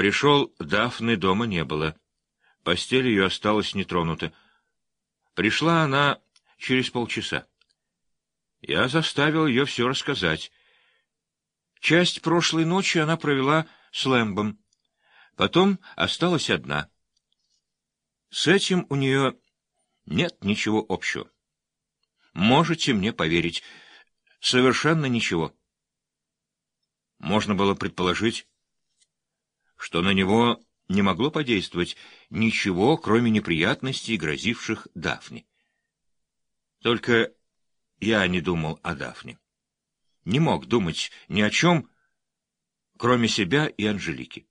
Пришел, Дафны дома не было. Постель ее осталась нетронута. Пришла она через полчаса. Я заставил ее все рассказать. Часть прошлой ночи она провела с Лэмбом. Потом осталась одна. С этим у нее нет ничего общего. Можете мне поверить, совершенно ничего. Можно было предположить, что на него не могло подействовать ничего, кроме неприятностей, грозивших Дафне. Только я не думал о Дафне. Не мог думать ни о чем, кроме себя и Анжелики.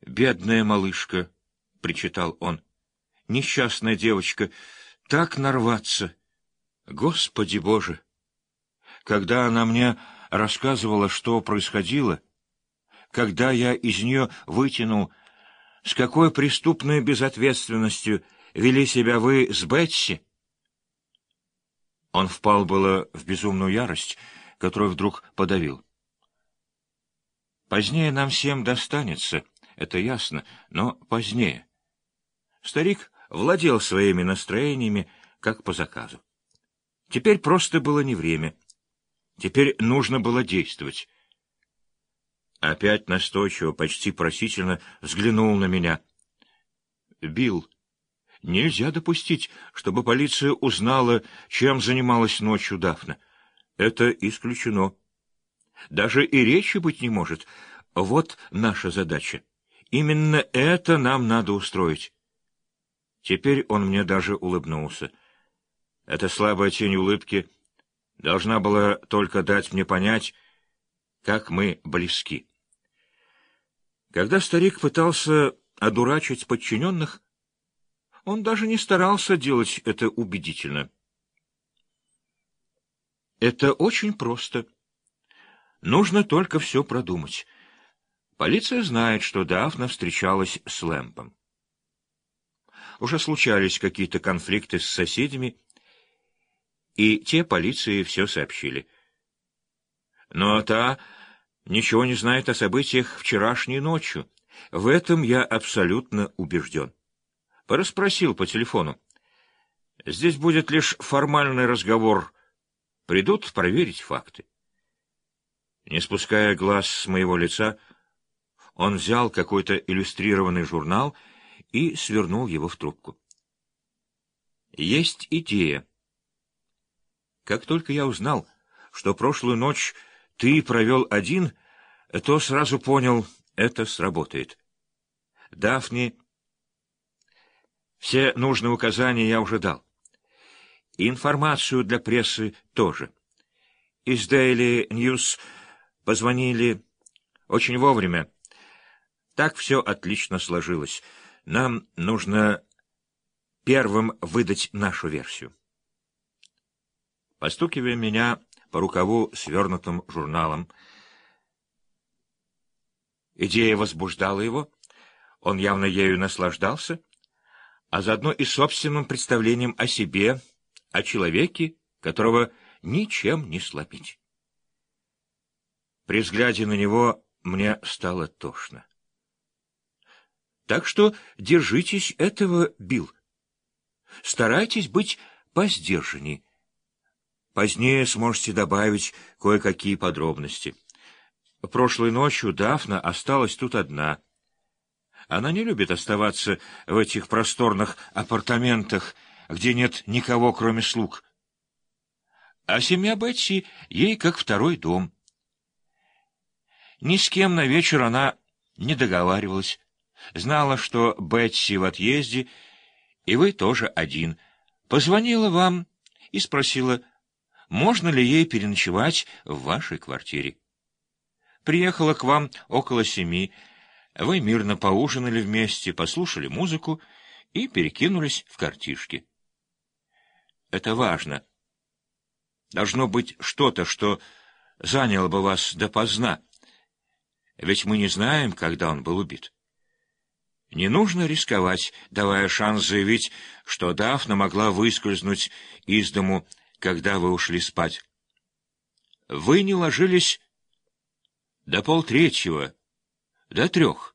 «Бедная малышка», — причитал он, — «несчастная девочка, так нарваться! Господи Боже!» Когда она мне рассказывала, что происходило, — когда я из нее вытянул, с какой преступной безответственностью вели себя вы с Бетси? Он впал было в безумную ярость, которую вдруг подавил. Позднее нам всем достанется, это ясно, но позднее. Старик владел своими настроениями, как по заказу. Теперь просто было не время. Теперь нужно было действовать. Опять настойчиво, почти просительно взглянул на меня. Бил, нельзя допустить, чтобы полиция узнала, чем занималась ночью Дафна. Это исключено. Даже и речи быть не может. Вот наша задача. Именно это нам надо устроить. Теперь он мне даже улыбнулся. Эта слабая тень улыбки должна была только дать мне понять, как мы близки. Когда старик пытался одурачить подчиненных, он даже не старался делать это убедительно. Это очень просто. Нужно только все продумать. Полиция знает, что Дафна встречалась с Лэмпом. Уже случались какие-то конфликты с соседями, и те полиции все сообщили. Но та ничего не знает о событиях вчерашней ночью. В этом я абсолютно убежден. Пораспросил по телефону. Здесь будет лишь формальный разговор. Придут проверить факты. Не спуская глаз с моего лица, он взял какой-то иллюстрированный журнал и свернул его в трубку. Есть идея. Как только я узнал, что прошлую ночь ты провел один, то сразу понял, это сработает. Дафни... Все нужные указания я уже дал. Информацию для прессы тоже. Из Daily News позвонили очень вовремя. Так все отлично сложилось. Нам нужно первым выдать нашу версию. Постукивая меня по рукаву свернутым журналом. Идея возбуждала его, он явно ею наслаждался, а заодно и собственным представлением о себе, о человеке, которого ничем не сломить. При взгляде на него мне стало тошно. Так что держитесь этого, Билл. Старайтесь быть посдержанней. Позднее сможете добавить кое-какие подробности. Прошлой ночью Дафна осталась тут одна. Она не любит оставаться в этих просторных апартаментах, где нет никого, кроме слуг. А семья Бетси ей как второй дом. Ни с кем на вечер она не договаривалась. Знала, что Бетси в отъезде, и вы тоже один. Позвонила вам и спросила, можно ли ей переночевать в вашей квартире. Приехала к вам около семи, вы мирно поужинали вместе, послушали музыку и перекинулись в картишки. Это важно. Должно быть что-то, что заняло бы вас допоздна, ведь мы не знаем, когда он был убит. Не нужно рисковать, давая шанс заявить, что Дафна могла выскользнуть из дому когда вы ушли спать. Вы не ложились до полтретьего, До трех.